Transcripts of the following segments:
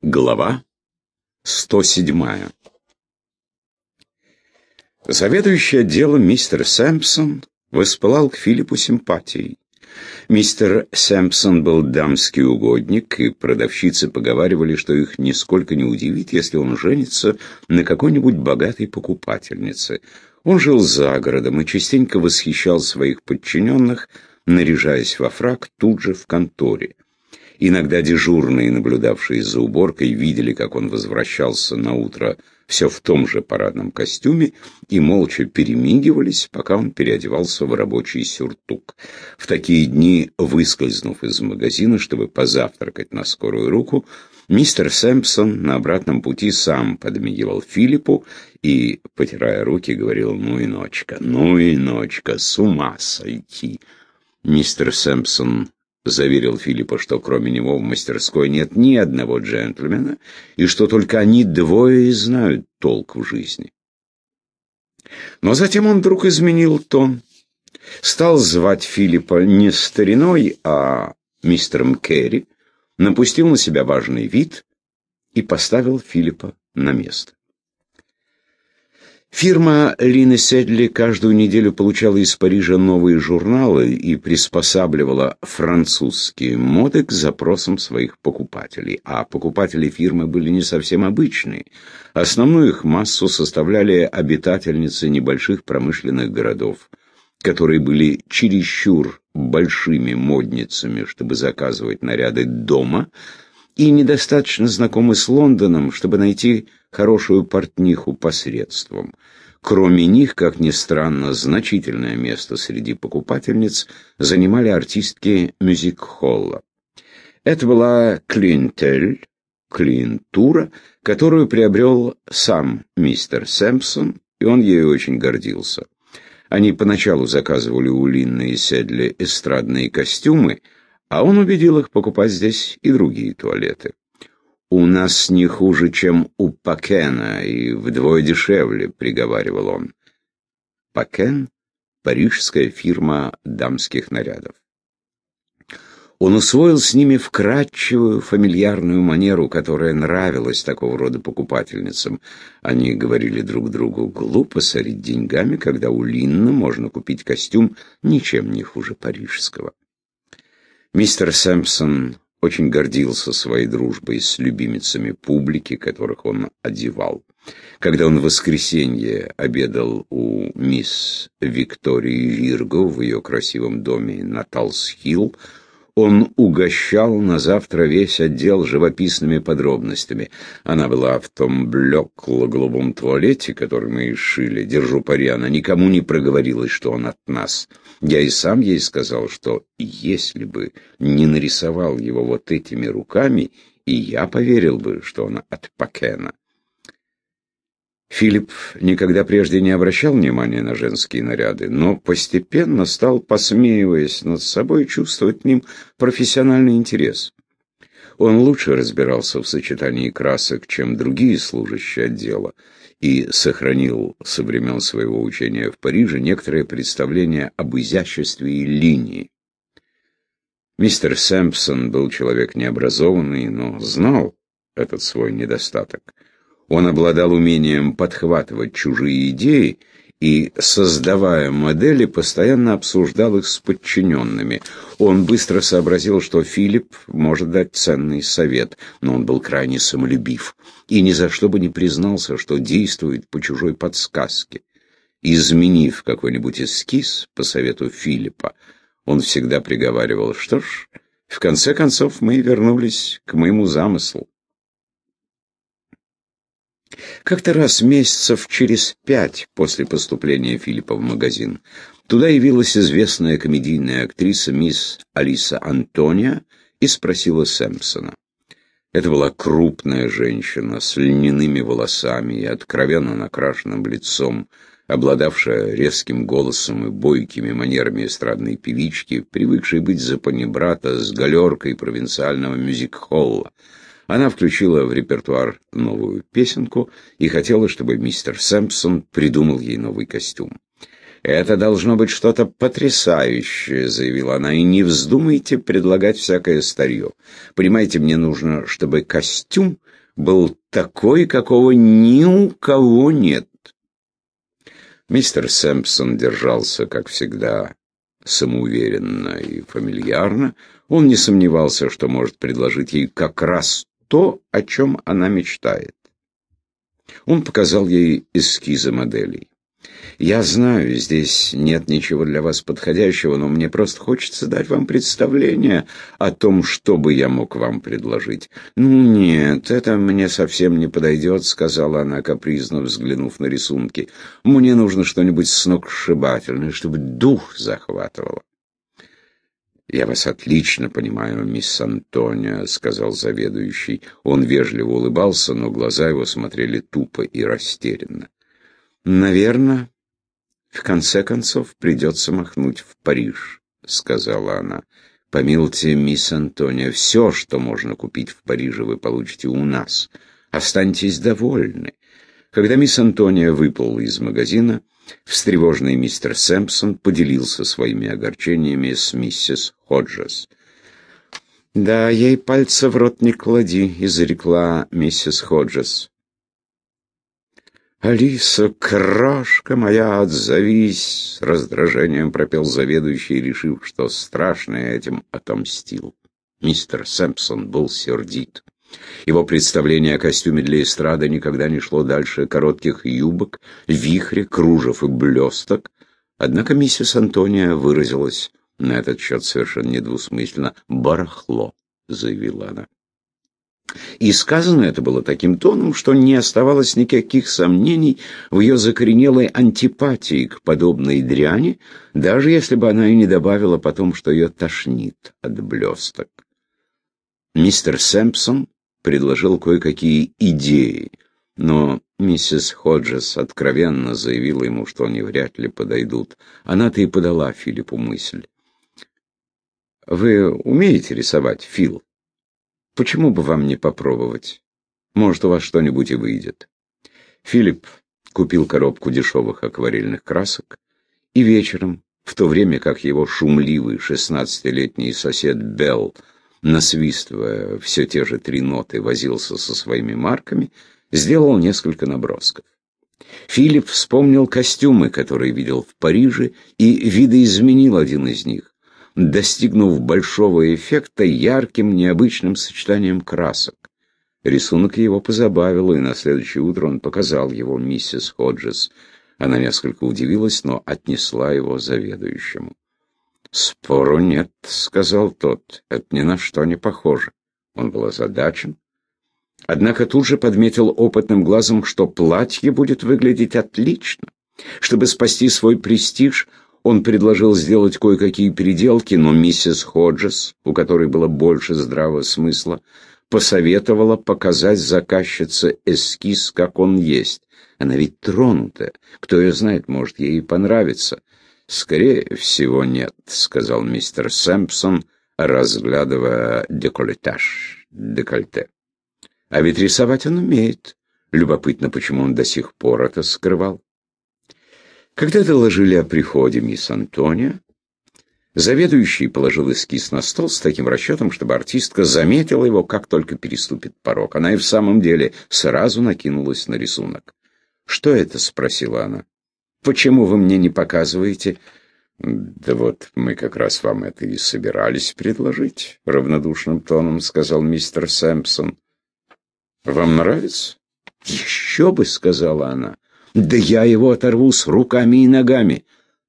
Глава 107 Заведующий отделом мистер Сэмпсон воспылал к Филиппу симпатией. Мистер Сэмпсон был дамский угодник, и продавщицы поговаривали, что их нисколько не удивит, если он женится на какой-нибудь богатой покупательнице. Он жил за городом и частенько восхищал своих подчиненных, наряжаясь во фрак тут же в конторе. Иногда дежурные, наблюдавшие за уборкой, видели, как он возвращался на утро все в том же парадном костюме и молча перемигивались, пока он переодевался в рабочий сюртук. В такие дни, выскользнув из магазина, чтобы позавтракать на скорую руку, мистер Сэмпсон на обратном пути сам подмигивал Филиппу и, потирая руки, говорил «Ну и ночка, ну и ночка, с ума сойти!» Мистер Сэмпсон заверил Филиппа, что кроме него в мастерской нет ни одного джентльмена, и что только они двое и знают толк в жизни. Но затем он вдруг изменил тон. Стал звать Филиппа не стариной, а мистером Керри, напустил на себя важный вид и поставил Филиппа на место. Фирма Лины Седли каждую неделю получала из Парижа новые журналы и приспосабливала французские моды к запросам своих покупателей. А покупатели фирмы были не совсем обычные. Основную их массу составляли обитательницы небольших промышленных городов, которые были чересчур большими модницами, чтобы заказывать наряды дома, и недостаточно знакомы с Лондоном, чтобы найти хорошую портниху посредством. Кроме них, как ни странно, значительное место среди покупательниц занимали артистки мюзик-холла. Это была клиентель, клиентура, которую приобрел сам мистер Сэмпсон, и он ею очень гордился. Они поначалу заказывали у Линны и Седли эстрадные костюмы, а он убедил их покупать здесь и другие туалеты. «У нас не хуже, чем у Пакена, и вдвое дешевле», — приговаривал он. Пакен — парижская фирма дамских нарядов. Он усвоил с ними вкрадчивую фамильярную манеру, которая нравилась такого рода покупательницам. Они говорили друг другу, глупо сорить деньгами, когда у Линна можно купить костюм ничем не хуже парижского. Мистер Сэмпсон очень гордился своей дружбой с любимицами публики, которых он одевал. Когда он в воскресенье обедал у мисс Виктории Вирго в ее красивом доме на Талс-Хилл, он угощал на завтра весь отдел живописными подробностями. Она была в том блекло-голубом туалете, который мы шили. Держу пари, она никому не проговорилась, что он от нас. Я и сам ей сказал, что если бы не нарисовал его вот этими руками, и я поверил бы, что он от Пакена. Филипп никогда прежде не обращал внимания на женские наряды, но постепенно стал, посмеиваясь над собой, чувствовать к ним профессиональный интерес. Он лучше разбирался в сочетании красок, чем другие служащие отдела, и сохранил со времен своего учения в Париже некоторое представление об изяществе и линии. Мистер Сэмпсон был человек необразованный, но знал этот свой недостаток. Он обладал умением подхватывать чужие идеи и, создавая модели, постоянно обсуждал их с подчиненными. Он быстро сообразил, что Филипп может дать ценный совет, но он был крайне самолюбив и ни за что бы не признался, что действует по чужой подсказке. Изменив какой-нибудь эскиз по совету Филиппа, он всегда приговаривал, что ж, в конце концов мы вернулись к моему замыслу. Как-то раз месяцев через пять после поступления Филиппа в магазин туда явилась известная комедийная актриса мисс Алиса Антония и спросила Сэмпсона. Это была крупная женщина с льняными волосами и откровенно накрашенным лицом, обладавшая резким голосом и бойкими манерами эстрадной певички, привыкшей быть за панибрата с галеркой провинциального мюзик-холла. Она включила в репертуар новую песенку и хотела, чтобы мистер Сэмпсон придумал ей новый костюм. «Это должно быть что-то потрясающее», — заявила она, — «и не вздумайте предлагать всякое старье. Понимаете, мне нужно, чтобы костюм был такой, какого ни у кого нет». Мистер Сэмпсон держался, как всегда, самоуверенно и фамильярно. Он не сомневался, что может предложить ей как раз то, о чем она мечтает. Он показал ей эскизы моделей. Я знаю, здесь нет ничего для вас подходящего, но мне просто хочется дать вам представление о том, что бы я мог вам предложить. Ну нет, это мне совсем не подойдет, сказала она, капризно взглянув на рисунки. Мне нужно что-нибудь сногсшибательное, чтобы дух захватывало. «Я вас отлично понимаю, мисс Антония», — сказал заведующий. Он вежливо улыбался, но глаза его смотрели тупо и растерянно. «Наверное, в конце концов придется махнуть в Париж», — сказала она. «Помилуйте, мисс Антония, все, что можно купить в Париже, вы получите у нас. Останьтесь довольны». Когда мисс Антония выплыла из магазина, встревоженный мистер Сэмпсон поделился своими огорчениями с миссис Ходжес. «Да, ей пальца в рот не клади», — изрекла миссис Ходжес. «Алиса, крошка моя, отзовись!» — с раздражением пропел заведующий, решив, что страшное этим отомстил. Мистер Сэмпсон был сердит. Его представление о костюме для эстрады никогда не шло дальше коротких юбок, вихря, кружев и блесток. Однако миссис Антония выразилась на этот счет совершенно недвусмысленно. «Барахло», — заявила она. И сказано это было таким тоном, что не оставалось никаких сомнений в ее закоренелой антипатии к подобной дряни, даже если бы она и не добавила потом, что ее тошнит от блесток. Мистер Сэмпсон предложил кое-какие идеи, но миссис Ходжес откровенно заявила ему, что они вряд ли подойдут. Она-то и подала Филиппу мысль. «Вы умеете рисовать, Фил?» Почему бы вам не попробовать? Может, у вас что-нибудь и выйдет. Филипп купил коробку дешевых акварельных красок, и вечером, в то время как его шумливый шестнадцатилетний сосед Белл, насвистывая все те же три ноты, возился со своими марками, сделал несколько набросков. Филипп вспомнил костюмы, которые видел в Париже, и видоизменил один из них достигнув большого эффекта ярким необычным сочетанием красок. Рисунок его позабавил, и на следующее утро он показал его миссис Ходжес. Она несколько удивилась, но отнесла его заведующему. «Спору нет», — сказал тот, — «это ни на что не похоже». Он был озадачен. Однако тут же подметил опытным глазом, что платье будет выглядеть отлично. Чтобы спасти свой престиж, он предложил сделать кое-какие переделки, но миссис Ходжес, у которой было больше здравого смысла, посоветовала показать заказчице эскиз, как он есть. Она ведь тронута. Кто ее знает, может, ей и понравится. «Скорее всего, нет», — сказал мистер Сэмпсон, разглядывая декольтаж, декольте. «А ведь рисовать он умеет. Любопытно, почему он до сих пор это скрывал». Когда доложили о приходе мисс Антония, заведующий положил эскиз на стол с таким расчетом, чтобы артистка заметила его, как только переступит порог. Она и в самом деле сразу накинулась на рисунок. «Что это?» — спросила она. «Почему вы мне не показываете?» «Да вот мы как раз вам это и собирались предложить», — равнодушным тоном сказал мистер Сэмпсон. «Вам нравится?» «Еще бы», — сказала она. Да я его оторву с руками и ногами.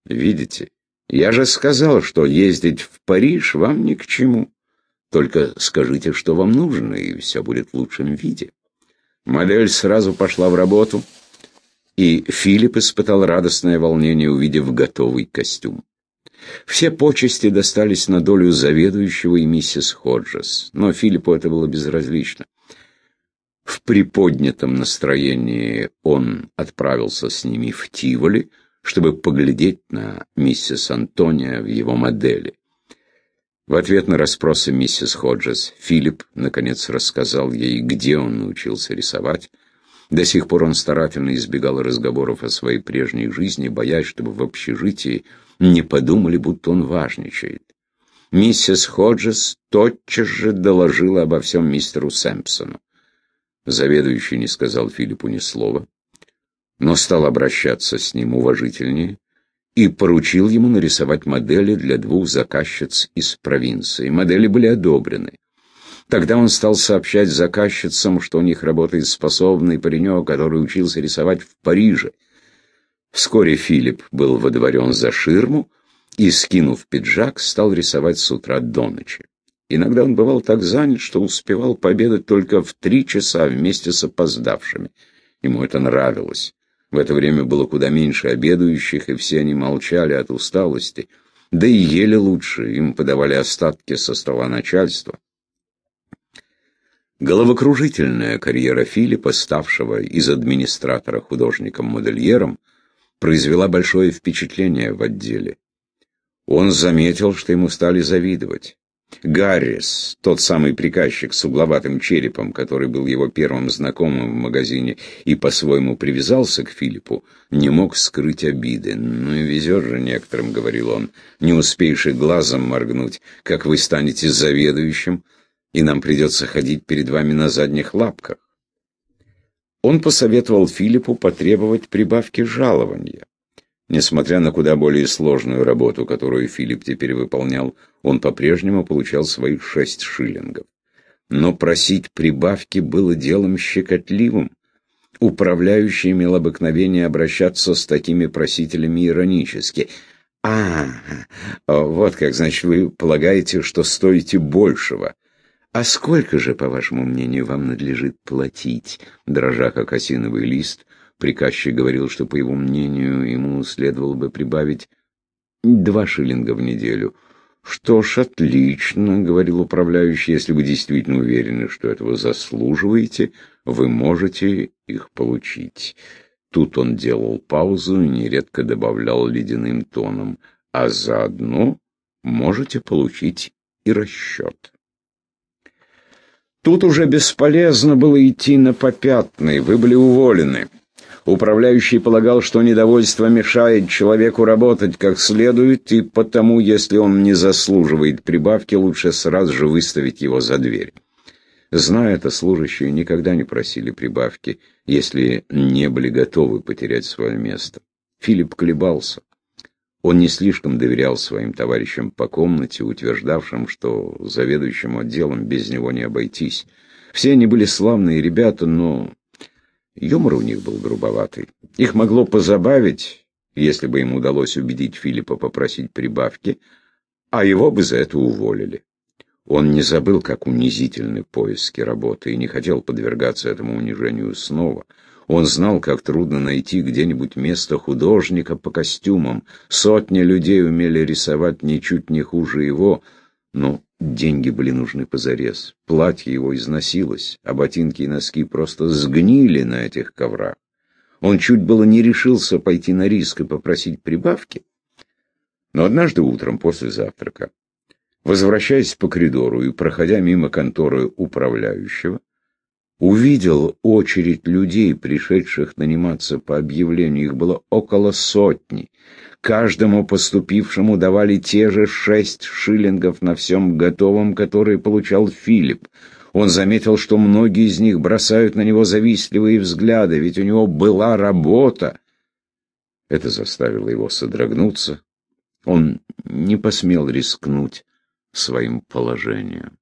Видите, я же сказал, что ездить в Париж вам ни к чему. Только скажите, что вам нужно, и все будет в лучшем виде. Модель сразу пошла в работу, и Филипп испытал радостное волнение, увидев готовый костюм. Все почести достались на долю заведующего и миссис Ходжес, но Филиппу это было безразлично. В приподнятом настроении он отправился с ними в Тиволи, чтобы поглядеть на миссис Антония в его модели. В ответ на расспросы миссис Ходжес Филипп, наконец, рассказал ей, где он научился рисовать. До сих пор он старательно избегал разговоров о своей прежней жизни, боясь, чтобы в общежитии не подумали, будто он важничает. Миссис Ходжес тотчас же доложила обо всем мистеру Сэмпсону. Заведующий не сказал Филиппу ни слова, но стал обращаться с ним уважительнее и поручил ему нарисовать модели для двух заказчиц из провинции. Модели были одобрены. Тогда он стал сообщать заказчицам, что у них работает способный паренек, который учился рисовать в Париже. Вскоре Филипп был водворен за ширму и, скинув пиджак, стал рисовать с утра до ночи. Иногда он бывал так занят, что успевал пообедать только в три часа вместе с опоздавшими. Ему это нравилось. В это время было куда меньше обедающих, и все они молчали от усталости. Да и ели лучше, им подавали остатки со стола начальства. Головокружительная карьера Филиппа, ставшего из администратора художником-модельером, произвела большое впечатление в отделе. Он заметил, что ему стали завидовать. Гаррис, тот самый приказчик с угловатым черепом, который был его первым знакомым в магазине и по-своему привязался к Филиппу, не мог скрыть обиды. «Ну и везет же некоторым», — говорил он, — «не успеешь и глазом моргнуть, как вы станете заведующим, и нам придется ходить перед вами на задних лапках». Он посоветовал Филиппу потребовать прибавки жалования. Несмотря на куда более сложную работу, которую Филипп теперь выполнял, он по-прежнему получал свои шесть шиллингов. Но просить прибавки было делом щекотливым. Управляющий имел обыкновение обращаться с такими просителями иронически. «А, вот как, значит, вы полагаете, что стоите большего. А сколько же, по вашему мнению, вам надлежит платить?» Дрожа как осиновый лист, Приказчик говорил, что, по его мнению, ему следовало бы прибавить два шиллинга в неделю. «Что ж, отлично», — говорил управляющий, — «если вы действительно уверены, что этого заслуживаете, вы можете их получить». Тут он делал паузу и нередко добавлял ледяным тоном, «а заодно можете получить и расчет». Тут уже бесполезно было идти на попятный, вы были уволены. Управляющий полагал, что недовольство мешает человеку работать как следует, и потому, если он не заслуживает прибавки, лучше сразу же выставить его за дверь. Зная это, служащие никогда не просили прибавки, если не были готовы потерять свое место. Филипп колебался. Он не слишком доверял своим товарищам по комнате, утверждавшим, что заведующим отделом без него не обойтись. Все они были славные ребята, но Юмор у них был грубоватый. Их могло позабавить, если бы им удалось убедить Филиппа попросить прибавки, а его бы за это уволили. Он не забыл, как унизительны поиски работы, и не хотел подвергаться этому унижению снова. Он знал, как трудно найти где-нибудь место художника по костюмам. Сотни людей умели рисовать ничуть не хуже его, но Деньги были нужны позарез. Платье его износилось, а ботинки и носки просто сгнили на этих коврах. Он чуть было не решился пойти на риск и попросить прибавки. Но однажды утром после завтрака, возвращаясь по коридору и проходя мимо конторы управляющего, увидел очередь людей, пришедших наниматься по объявлению. Их было около сотни. Каждому поступившему давали те же шесть шиллингов на всем готовом, которые получал Филипп. Он заметил, что многие из них бросают на него завистливые взгляды, ведь у него была работа. Это заставило его содрогнуться. Он не посмел рискнуть своим положением.